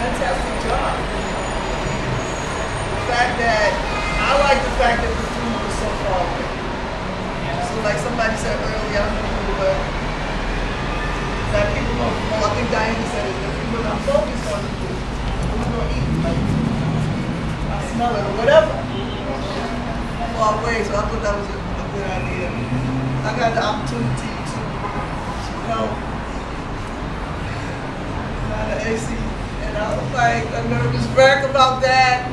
fantastic job. The fact that I like the fact that the food was so far away. So like somebody said earlier, I don't know who, but that people don't, well, I think Diana said it, that people not focused on the food. Who's gonna eat? Like, I smell it or whatever. Far away, so I thought that was a, a good idea. I got the opportunity to, to help AC, and I was like a nervous wreck about that.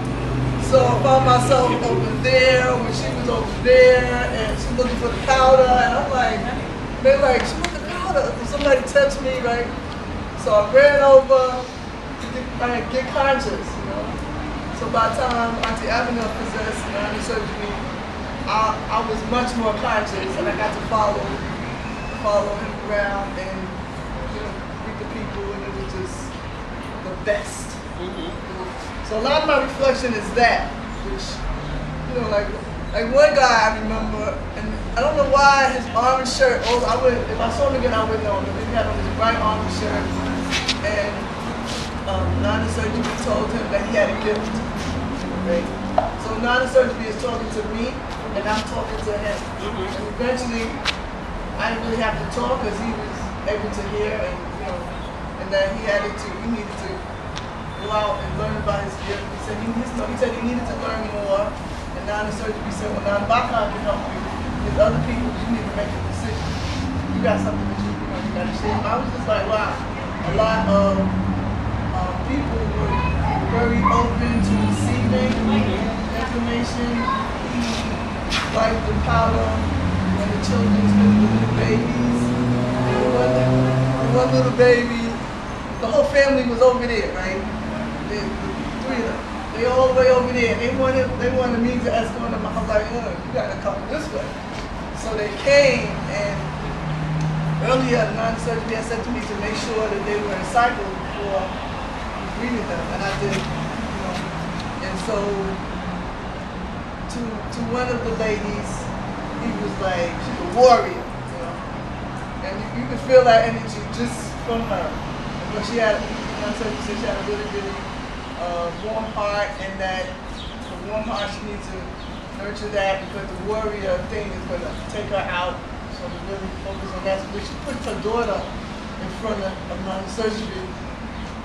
So I found myself over there when she was over there, and she's looking for the powder, and I'm like, they're like, she want the powder. And somebody touched me, right? So I ran over to get, I get conscious, you know. So by the time Auntie Abigail possessed Nana surgery, I, I was much more conscious, and I got to follow follow him around and best. So a lot of my reflection is that, which, you know, like, like one guy I remember, and I don't know why his orange shirt, oh, I would, if I saw him again, I would know him. He had on his bright orange shirt, and um, Nana Surgery told him that he had a gift, right? So Nana Surgery is talking to me, and I'm talking to him. And eventually, I didn't really have to talk because he was able to hear, and, you know, and that he had it to, he needed to go out and learn about his gift. He said he, needs, he said he needed to learn more. And now the surgery said, well, now Baka can help you. There's other people, you need to make a decision. You got something that you, you know, you got to share. I was just like, wow, a lot of uh, people were very open to receiving information. He liked the powder when the children, especially the little babies. One, one little baby, the whole family was over there, right? The, the three of them. They all the way over there. They wanted they wanted me to escort them. I was like, oh, you gotta come this way. So they came and earlier the Nana Surgery had said to me to make sure that they were in cycle before greeting them. And I did, you know. And so to to one of the ladies, he was like, she's a warrior, you know. And you, you could feel that energy just from her. But she had, you know, so she had a really, really uh, warm heart, and that the warm heart she needs to nurture that because the warrior thing is going to take her out. So we really focus on that. So she puts her daughter in front of, of Nana Surgery,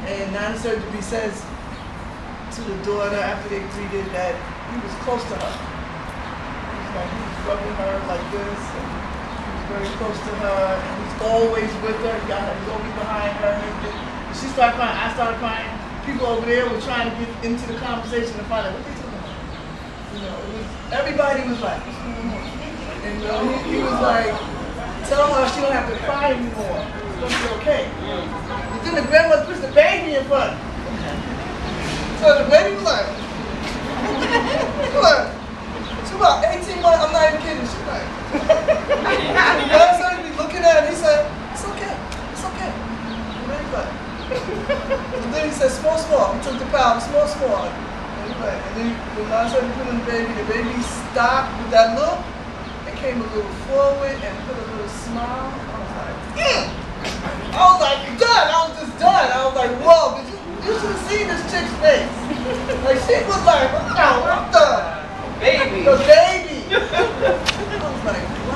and Nana Surgery says to the daughter after they greeted that he was close to her. He was like he was rubbing her like this. And, very close to her, and he's always with her. He got her, he's always behind her. And she started crying, I started crying. People over there were trying to get into the conversation and find out what they talking about. You know, was, everybody was like? And he, he was like, tell her she don't have to cry anymore. It's gonna be okay. But then the grandmother puts the baby in front. So the baby was like, look, she about 18 months, I'm not even kidding, she I'm small, small. Anyway, and then when I started putting the baby, the baby stopped with that look and came a little forward and put a little smile. I was like, mm! I was like, done. I was just done. I was like, whoa, bitch, you should have seen this chick's face. like she was like, oh, I'm done. Baby. The baby.